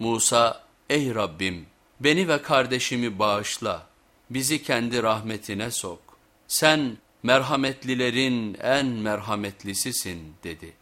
Musa, ey Rabbim beni ve kardeşimi bağışla, bizi kendi rahmetine sok. Sen merhametlilerin en merhametlisisin dedi.